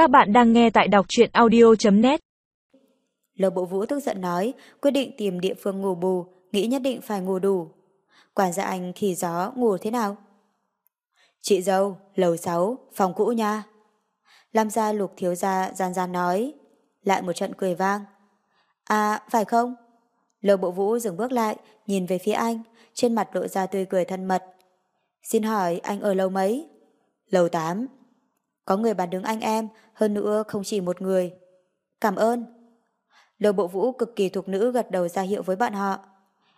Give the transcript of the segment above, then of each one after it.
Các bạn đang nghe tại đọc truyện audio.net Lầu bộ vũ tức giận nói, quyết định tìm địa phương ngủ bù, nghĩ nhất định phải ngủ đủ. Quản gia anh khi gió ngủ thế nào? Chị dâu, lầu 6, phòng cũ nha. Lam gia lục thiếu gia gian gian nói. Lại một trận cười vang. À, phải không? Lầu bộ vũ dừng bước lại, nhìn về phía anh, trên mặt lộ ra tươi cười thân mật. Xin hỏi anh ở lâu mấy? Lầu 8. Có người bàn đứng anh em, hơn nữa không chỉ một người. Cảm ơn. Lầu bộ vũ cực kỳ thuộc nữ gật đầu ra hiệu với bạn họ.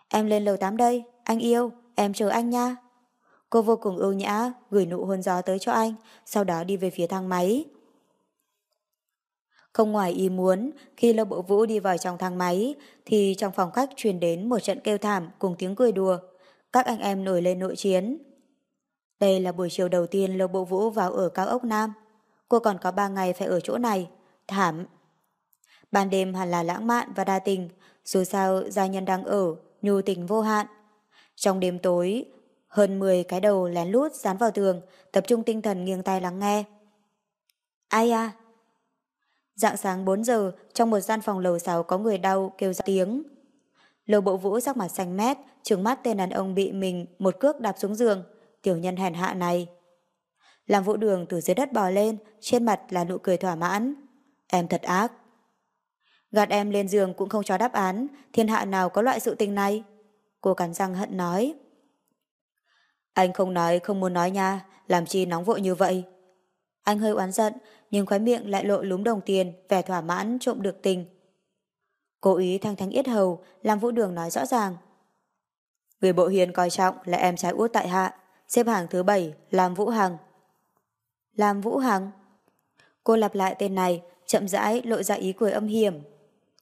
Em lên lầu 8 đây, anh yêu, em chờ anh nha. Cô vô cùng ưu nhã, gửi nụ hôn gió tới cho anh, sau đó đi về phía thang máy. Không ngoài ý muốn, khi Lâu Bộ Vũ đi vào trong thang máy, thì trong phòng khách truyền đến một trận kêu thảm cùng tiếng cười đùa. Các anh em nổi lên nội chiến. Đây là buổi chiều đầu tiên Lâu Bộ Vũ vào ở cao ốc Nam. Cô còn có 3 ngày phải ở chỗ này. Thảm. Ban đêm hẳn là lãng mạn và đa tình, dù sao gia nhân đang ở, nhu tình vô hạn. Trong đêm tối, hơn 10 cái đầu lén lút dán vào tường, tập trung tinh thần nghiêng tai lắng nghe. Ai à? Dạng sáng 4 giờ, trong một gian phòng lầu 6 có người đau kêu ra tiếng. Lầu bộ vũ sắc mặt xanh mét, trừng mắt tên đàn ông bị mình một cước đạp xuống giường. Tiểu nhân hèn hạ này. Làm vũ đường từ dưới đất bò lên, trên mặt là nụ cười thỏa mãn. Em thật ác. Gạt em lên giường cũng không cho đáp án, thiên hạ nào có loại sự tình này? Cô cắn răng hận nói. Anh không nói không muốn nói nha, làm chi nóng vội như vậy. Anh hơi oán giận, nhưng khóe miệng lại lộ lúm đồng tiền, vẻ thỏa mãn trộm được tình. Cố ý thăng thanh yết hầu, làm vũ đường nói rõ ràng. Người bộ hiền coi trọng là em trai út tại hạ, xếp hàng thứ bảy, làm Vũ Hằng. Làm Vũ Hằng? Cô lặp lại tên này, chậm rãi lộ ra ý cười âm hiểm.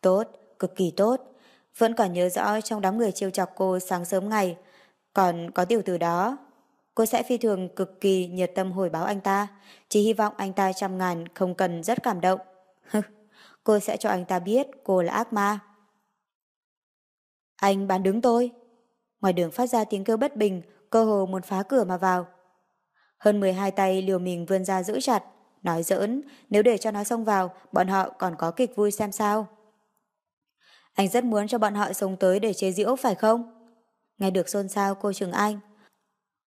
Tốt, cực kỳ tốt. Vẫn còn nhớ rõ trong đám người trêu chọc cô sáng sớm ngày, còn có tiểu từ đó. Cô sẽ phi thường cực kỳ nhiệt tâm hồi báo anh ta, chỉ hy vọng anh ta trăm ngàn không cần rất cảm động. cô sẽ cho anh ta biết cô là ác ma. Anh bán đứng tôi. Ngoài đường phát ra tiếng kêu bất bình, cơ hồ muốn phá cửa mà vào. Hơn 12 tay liều mình vươn ra giữ chặt, nói giỡn, nếu để cho nó xông vào, bọn họ còn có kịch vui xem sao. Anh rất muốn cho bọn họ sống tới để chế giễu phải không? Nghe được xôn xao cô Trường Anh.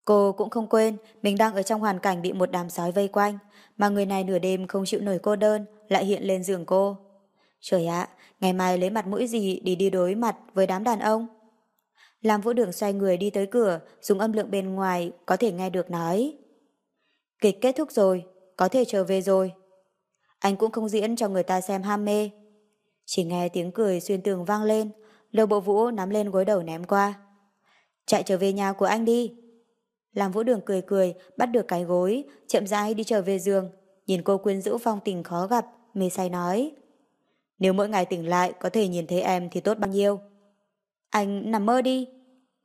Cô cũng không quên mình đang ở trong hoàn cảnh bị một đám sói vây quanh, mà người này nửa đêm không chịu nổi cô đơn lại hiện lên giường cô. Trời ạ, ngày mai lấy mặt mũi gì đi đi đối mặt với đám đàn ông? Làm vũ đường xoay người đi tới cửa, dùng âm lượng bên ngoài có thể nghe được nói. Kịch kết thúc rồi, có thể trở về rồi. Anh cũng không diễn cho người ta xem ham mê. Chỉ nghe tiếng cười xuyên tường vang lên, Lầu bộ vũ nắm lên gối đầu ném qua. Chạy trở về nhà của anh đi. Làm vũ đường cười cười, bắt được cái gối, chậm rãi đi trở về giường. Nhìn cô quyến rũ phong tình khó gặp, mê say nói. Nếu mỗi ngày tỉnh lại có thể nhìn thấy em thì tốt bao nhiêu. Anh nằm mơ đi.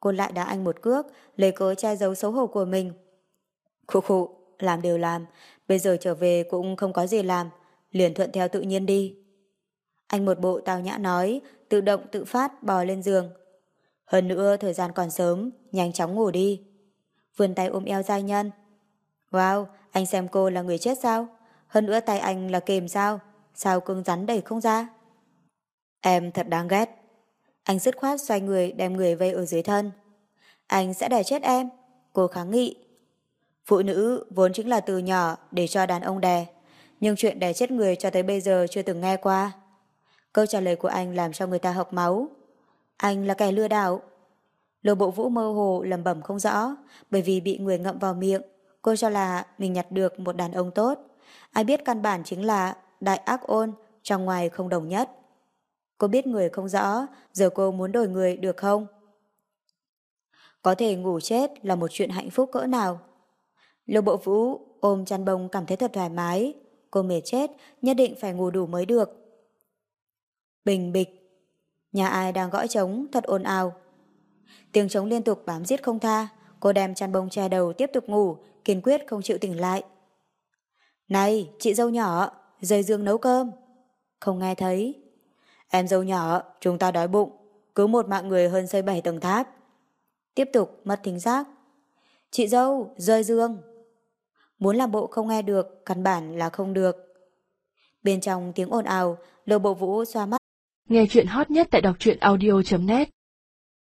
Cô lại đá anh một cước, lấy cớ che giấu xấu hổ của mình. Khụ khụ, làm đều làm, bây giờ trở về cũng không có gì làm, liền thuận theo tự nhiên đi. Anh một bộ tào nhã nói, tự động tự phát bò lên giường. Hơn nữa thời gian còn sớm, nhanh chóng ngủ đi. Vươn tay ôm eo giai nhân. Wow, anh xem cô là người chết sao? Hơn nữa tay anh là kềm sao? Sao cưng rắn đẩy không ra? Em thật đáng ghét. Anh dứt khoát xoay người đem người vây ở dưới thân. Anh sẽ đè chết em. Cô kháng nghị. Phụ nữ vốn chính là từ nhỏ để cho đàn ông đè. Nhưng chuyện đè chết người cho tới bây giờ chưa từng nghe qua. Câu trả lời của anh làm cho người ta học máu. Anh là kẻ lừa đảo. Lô bộ vũ mơ hồ lầm bẩm không rõ bởi vì bị người ngậm vào miệng. Cô cho là mình nhặt được một đàn ông tốt. Ai biết căn bản chính là đại ác ôn trong ngoài không đồng nhất. Cô biết người không rõ, giờ cô muốn đổi người được không? Có thể ngủ chết là một chuyện hạnh phúc cỡ nào. Lục bộ vũ ôm chăn bông cảm thấy thật thoải mái. Cô mệt chết, nhất định phải ngủ đủ mới được. Bình bịch. Nhà ai đang gõ trống thật ồn ào. Tiếng trống liên tục bám giết không tha. Cô đem chăn bông che đầu tiếp tục ngủ, kiên quyết không chịu tỉnh lại. Này, chị dâu nhỏ, dây dương nấu cơm. Không nghe thấy. Em dâu nhỏ, chúng ta đói bụng, cứ một mạng người hơn xây bảy tầng tháp. Tiếp tục mất thính giác. Chị dâu, rơi dương. Muốn làm bộ không nghe được, căn bản là không được. Bên trong tiếng ồn ào, Lô Bộ Vũ xoa mắt. Nghe chuyện hot nhất tại đọc truyện audio.net